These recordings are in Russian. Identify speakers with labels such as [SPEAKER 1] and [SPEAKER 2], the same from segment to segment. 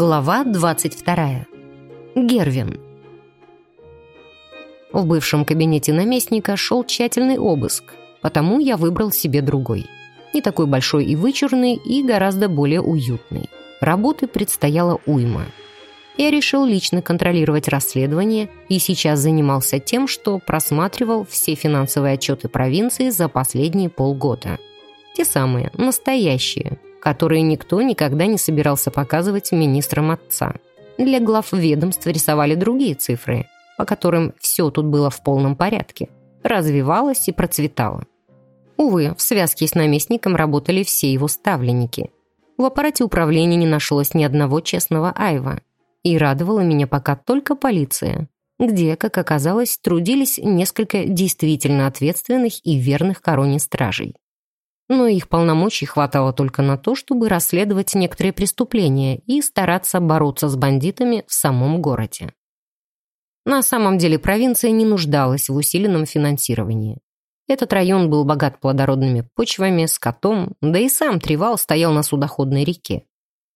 [SPEAKER 1] Глава 22. Гервин. В бывшем кабинете наместника шел тщательный обыск, потому я выбрал себе другой. Не такой большой и вычурный, и гораздо более уютный. Работы предстояло уйма. Я решил лично контролировать расследование и сейчас занимался тем, что просматривал все финансовые отчеты провинции за последние полгода. Те самые, настоящие – которые никто никогда не собирался показывать министрам отца. Для глав ведомств рисовали другие цифры, по которым все тут было в полном порядке, развивалось и процветало. Увы, в связке с наместником работали все его ставленники. В аппарате управления не нашлось ни одного честного айва. И радовала меня пока только полиция, где, как оказалось, трудились несколько действительно ответственных и верных короне стражей но их полномочий хватало только на то, чтобы расследовать некоторые преступления и стараться бороться с бандитами в самом городе. На самом деле провинция не нуждалась в усиленном финансировании. Этот район был богат плодородными почвами, скотом, да и сам Тривал стоял на судоходной реке.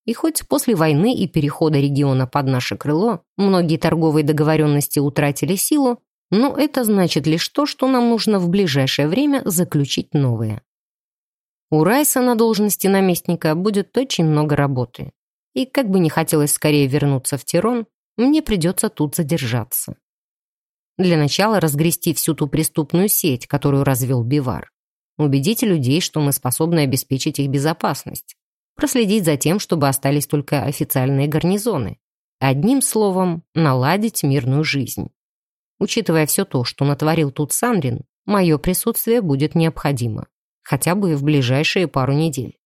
[SPEAKER 1] И хоть после войны и перехода региона под наше крыло многие торговые договоренности утратили силу, но это значит лишь то, что нам нужно в ближайшее время заключить новые. У Райса на должности наместника будет очень много работы. И как бы не хотелось скорее вернуться в Тирон, мне придется тут задержаться. Для начала разгрести всю ту преступную сеть, которую развел Бивар. Убедить людей, что мы способны обеспечить их безопасность. Проследить за тем, чтобы остались только официальные гарнизоны. Одним словом, наладить мирную жизнь. Учитывая все то, что натворил тут Санрин, мое присутствие будет необходимо хотя бы в ближайшие пару недель.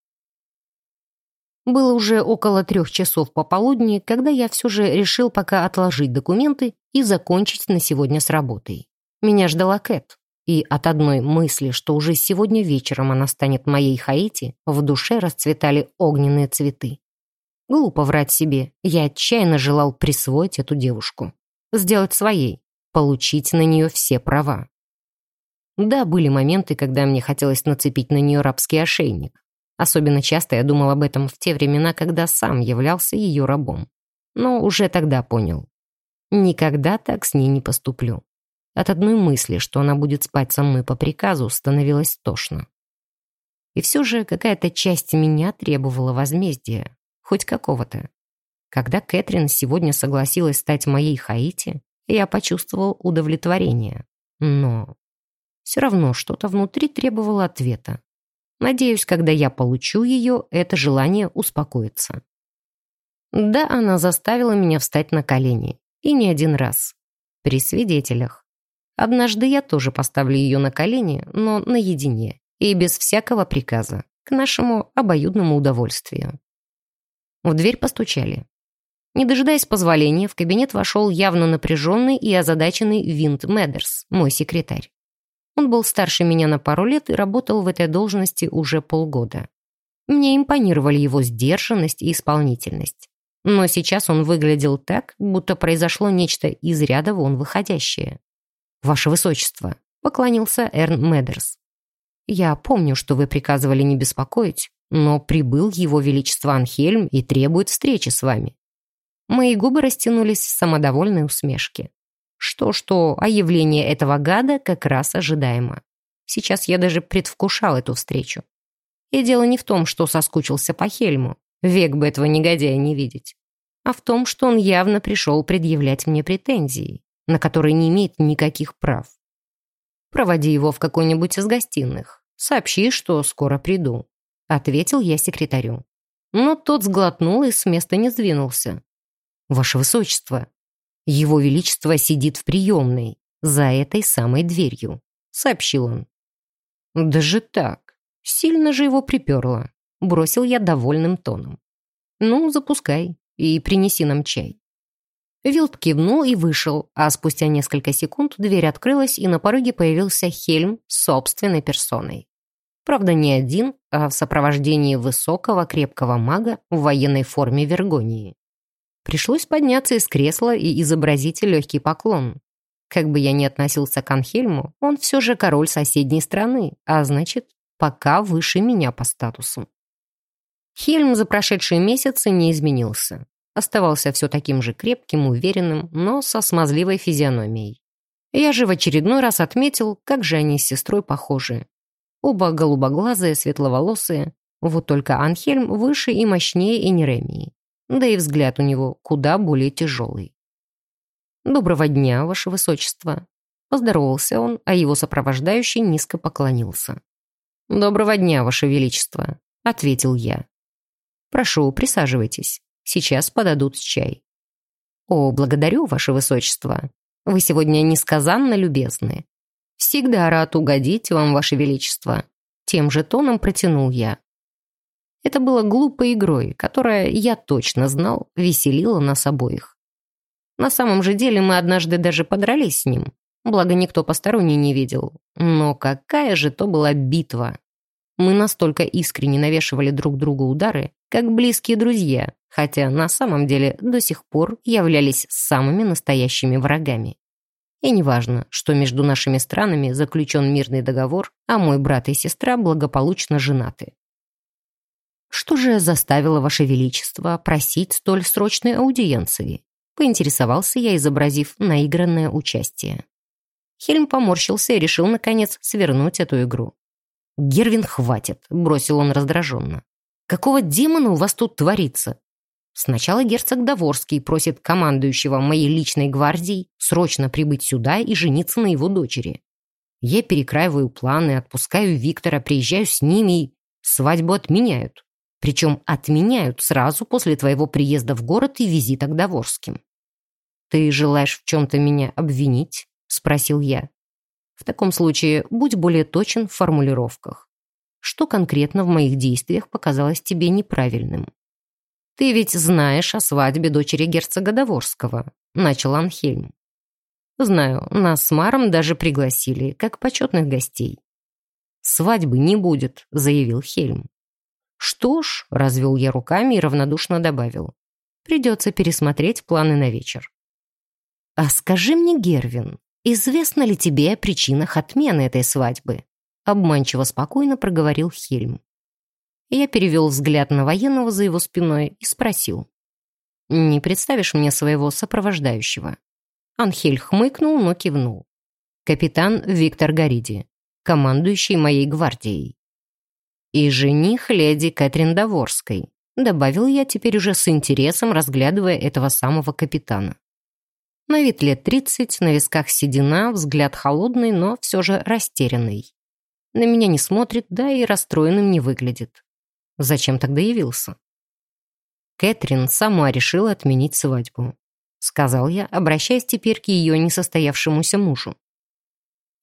[SPEAKER 1] Было уже около трех часов пополудни, когда я все же решил пока отложить документы и закончить на сегодня с работой. Меня ждала Кэт, и от одной мысли, что уже сегодня вечером она станет моей Хаити, в душе расцветали огненные цветы. Глупо врать себе, я отчаянно желал присвоить эту девушку. Сделать своей, получить на нее все права. Да, были моменты, когда мне хотелось нацепить на нее рабский ошейник. Особенно часто я думал об этом в те времена, когда сам являлся ее рабом. Но уже тогда понял. Никогда так с ней не поступлю. От одной мысли, что она будет спать со мной по приказу, становилось тошно. И все же какая-то часть меня требовала возмездия, хоть какого-то. Когда Кэтрин сегодня согласилась стать моей Хаити, я почувствовал удовлетворение. Но все равно что-то внутри требовало ответа. Надеюсь, когда я получу ее, это желание успокоится. Да, она заставила меня встать на колени. И не один раз. При свидетелях. Однажды я тоже поставлю ее на колени, но наедине и без всякого приказа, к нашему обоюдному удовольствию. В дверь постучали. Не дожидаясь позволения, в кабинет вошел явно напряженный и озадаченный Винт Медерс, мой секретарь. Он был старше меня на пару лет и работал в этой должности уже полгода. Мне импонировали его сдержанность и исполнительность. Но сейчас он выглядел так, будто произошло нечто из ряда вон выходящее. «Ваше Высочество», — поклонился Эрн Медерс. «Я помню, что вы приказывали не беспокоить, но прибыл его величество Анхельм и требует встречи с вами». Мои губы растянулись в самодовольной усмешке. Что-что, а явление этого гада как раз ожидаемо. Сейчас я даже предвкушал эту встречу. И дело не в том, что соскучился по Хельму. Век бы этого негодяя не видеть. А в том, что он явно пришел предъявлять мне претензии, на которые не имеет никаких прав. Проводи его в какой-нибудь из гостиных. Сообщи, что скоро приду. Ответил я секретарю. Но тот сглотнул и с места не сдвинулся. «Ваше Высочество», его Величество сидит в приемной, за этой самой дверью», — сообщил он. «Даже так? Сильно же его приперло», — бросил я довольным тоном. «Ну, запускай и принеси нам чай». Вилд кивнул и вышел, а спустя несколько секунд дверь открылась, и на пороге появился Хельм собственной персоной. Правда, не один, а в сопровождении высокого крепкого мага в военной форме Вергонии. Пришлось подняться из кресла и изобразить легкий поклон. Как бы я ни относился к Анхельму, он все же король соседней страны, а значит, пока выше меня по статусу. Хельм за прошедшие месяцы не изменился. оставался все таким же крепким, уверенным, но со смазливой физиономией. Я же в очередной раз отметил, как же они с сестрой похожи. Оба голубоглазые, светловолосые, вот только Анхельм выше и мощнее Энеремии. Да и взгляд у него куда более тяжелый. «Доброго дня, ваше высочество!» Поздоровался он, а его сопровождающий низко поклонился. «Доброго дня, ваше величество!» — ответил я. «Прошу, присаживайтесь. Сейчас подадут чай». «О, благодарю, ваше высочество. Вы сегодня несказанно любезны. Всегда рад угодить вам, ваше величество». Тем же тоном протянул я. Это было глупой игрой, которая, я точно знал, веселила нас обоих. На самом же деле мы однажды даже подрались с ним, благо никто посторонний не видел. Но какая же то была битва! Мы настолько искренне навешивали друг другу удары, как близкие друзья, хотя на самом деле до сих пор являлись самыми настоящими врагами. И неважно, что между нашими странами заключен мирный договор, а мой брат и сестра благополучно женаты. «Что же заставило Ваше Величество просить столь срочной аудиенции?» Поинтересовался я, изобразив наигранное участие. Хельм поморщился и решил, наконец, свернуть эту игру. «Гервин, хватит!» — бросил он раздраженно. «Какого демона у вас тут творится?» Сначала герцог Доворский просит командующего моей личной гвардией срочно прибыть сюда и жениться на его дочери. Я перекраиваю планы, отпускаю Виктора, приезжаю с ними и свадьбу отменяют. Причем отменяют сразу после твоего приезда в город и визита к Доворским. «Ты желаешь в чем-то меня обвинить?» — спросил я. «В таком случае будь более точен в формулировках. Что конкретно в моих действиях показалось тебе неправильным?» «Ты ведь знаешь о свадьбе дочери герцога Доворского», — начал Анхельм. «Знаю, нас с Маром даже пригласили, как почетных гостей». «Свадьбы не будет», — заявил Хельм. «Что ж», — развел я руками и равнодушно добавил, «придется пересмотреть планы на вечер». «А скажи мне, Гервин, известно ли тебе о причинах отмены этой свадьбы?» Обманчиво спокойно проговорил Хельм. Я перевел взгляд на военного за его спиной и спросил. «Не представишь мне своего сопровождающего?» Анхель хмыкнул, но кивнул. «Капитан Виктор Гориди, командующий моей гвардией» и жених леди Кэтрин Доворской», добавил я теперь уже с интересом, разглядывая этого самого капитана. На вид лет тридцать, на висках седина, взгляд холодный, но все же растерянный. На меня не смотрит, да и расстроенным не выглядит. Зачем тогда явился? Кэтрин сама решила отменить свадьбу. Сказал я, обращаясь теперь к ее несостоявшемуся мужу.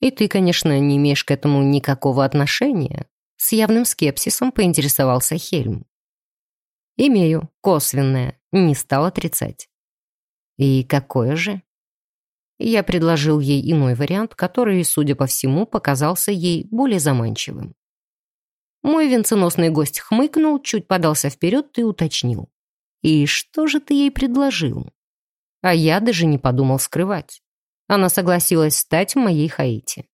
[SPEAKER 1] И ты, конечно, не имеешь к этому никакого отношения, с явным скепсисом поинтересовался Хельм. «Имею, косвенное, не стал отрицать». «И какое же?» Я предложил ей иной вариант, который, судя по всему, показался ей более заманчивым. Мой венценосный гость хмыкнул, чуть подался вперед и уточнил. «И что же ты ей предложил?» А я даже не подумал скрывать. Она согласилась стать моей Хаити.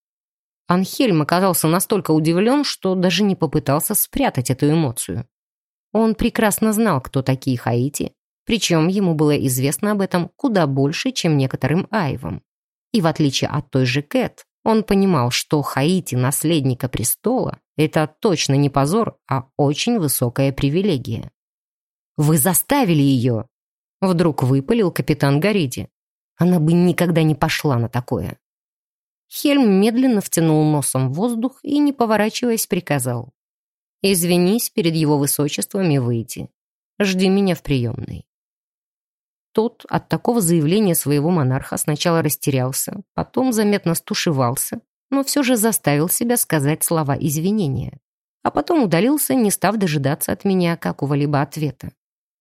[SPEAKER 1] Анхельм оказался настолько удивлен, что даже не попытался спрятать эту эмоцию. Он прекрасно знал, кто такие Хаити, причем ему было известно об этом куда больше, чем некоторым айвам. И в отличие от той же Кэт, он понимал, что Хаити наследника престола – это точно не позор, а очень высокая привилегия. «Вы заставили ее!» Вдруг выпалил капитан Гориди. Она бы никогда не пошла на такое. Хельм медленно втянул носом в воздух и, не поворачиваясь, приказал. «Извинись перед его высочеством и выйти. Жди меня в приемной». Тот от такого заявления своего монарха сначала растерялся, потом заметно стушевался, но все же заставил себя сказать слова извинения. А потом удалился, не став дожидаться от меня какого-либо ответа.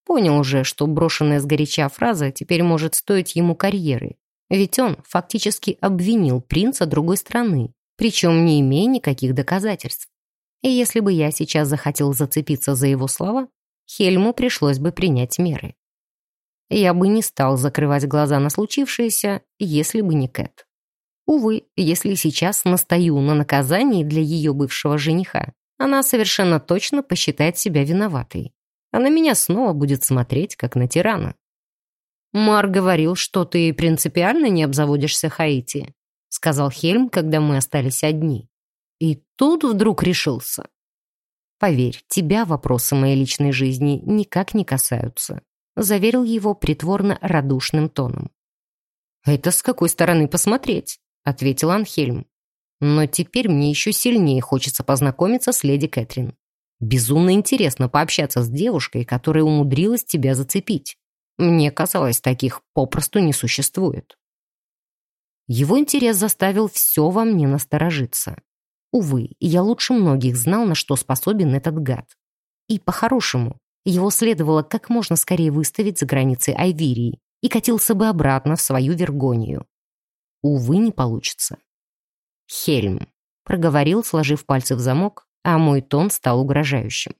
[SPEAKER 1] Понял уже, что брошенная сгоряча фраза теперь может стоить ему карьеры, ведь он фактически обвинил принца другой страны, причем не имея никаких доказательств. И если бы я сейчас захотел зацепиться за его слова, Хельму пришлось бы принять меры. Я бы не стал закрывать глаза на случившееся, если бы не Кэт. Увы, если сейчас настаю на наказании для ее бывшего жениха, она совершенно точно посчитает себя виноватой. А на меня снова будет смотреть, как на тирана. Мар говорил, что ты принципиально не обзаводишься Хаити, сказал Хельм, когда мы остались одни. И тут вдруг решился. Поверь, тебя вопросы моей личной жизни никак не касаются, заверил его притворно радушным тоном. «Это с какой стороны посмотреть?» — ответил Анхельм. «Но теперь мне еще сильнее хочется познакомиться с леди Кэтрин. Безумно интересно пообщаться с девушкой, которая умудрилась тебя зацепить. Мне казалось, таких попросту не существует». Его интерес заставил все во мне насторожиться. Увы, я лучше многих знал, на что способен этот гад. И по-хорошему, его следовало как можно скорее выставить за границы Айвирии, и катился бы обратно в свою Вергонию. Увы, не получится. «Хельм», — проговорил, сложив пальцы в замок, а мой тон стал угрожающим.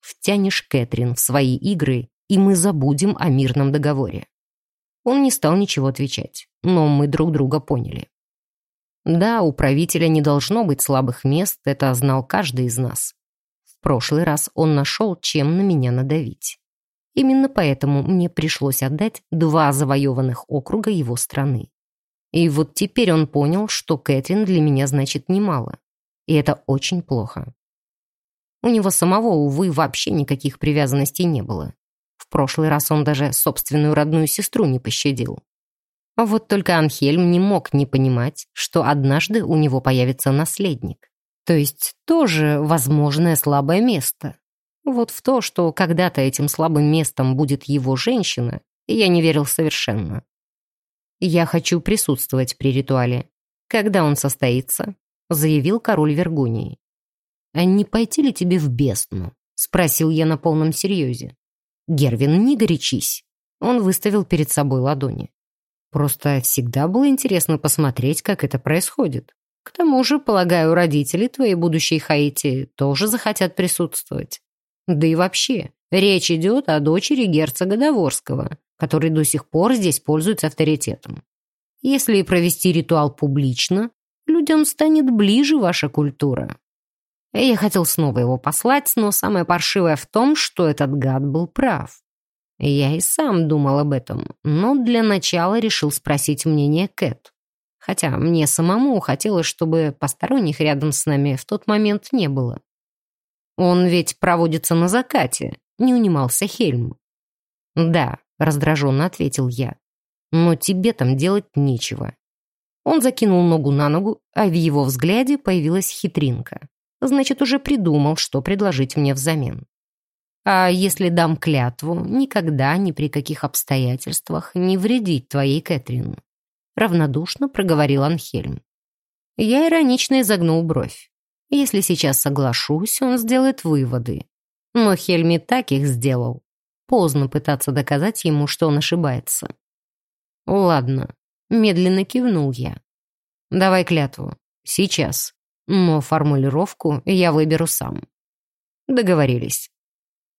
[SPEAKER 1] «Втянешь Кэтрин в свои игры, и мы забудем о мирном договоре». Он не стал ничего отвечать, но мы друг друга поняли. Да, у правителя не должно быть слабых мест, это знал каждый из нас. В прошлый раз он нашел, чем на меня надавить. Именно поэтому мне пришлось отдать два завоеванных округа его страны. И вот теперь он понял, что Кэтрин для меня значит немало. И это очень плохо. У него самого, увы, вообще никаких привязанностей не было. Прошлый раз он даже собственную родную сестру не пощадил. Вот только Анхельм не мог не понимать, что однажды у него появится наследник. То есть тоже возможное слабое место. Вот в то, что когда-то этим слабым местом будет его женщина, я не верил совершенно. «Я хочу присутствовать при ритуале. Когда он состоится?» — заявил король Вергунии. «А не пойти ли тебе в бездну?» — спросил я на полном серьезе. «Гервин, не горячись». Он выставил перед собой ладони. «Просто всегда было интересно посмотреть, как это происходит. К тому же, полагаю, родители твоей будущей Хаити тоже захотят присутствовать. Да и вообще, речь идет о дочери герцога Доворского, который до сих пор здесь пользуется авторитетом. Если провести ритуал публично, людям станет ближе ваша культура. Я хотел снова его послать, но самое паршивое в том, что этот гад был прав. Я и сам думал об этом, но для начала решил спросить мнение Кэт. Хотя мне самому хотелось, чтобы посторонних рядом с нами в тот момент не было. Он ведь проводится на закате, не унимался Хельм. Да, раздраженно ответил я. Но тебе там делать нечего. Он закинул ногу на ногу, а в его взгляде появилась хитринка. Значит, уже придумал, что предложить мне взамен. А если дам клятву, никогда, ни при каких обстоятельствах не вредить твоей Кэтрин? Равнодушно проговорил Анхельм. Я иронично изогнул бровь. Если сейчас соглашусь, он сделает выводы. Но Хельми так их сделал. Поздно пытаться доказать ему, что он ошибается. Ладно, медленно кивнул я. Давай клятву. Сейчас. Но формулировку я выберу сам. Договорились.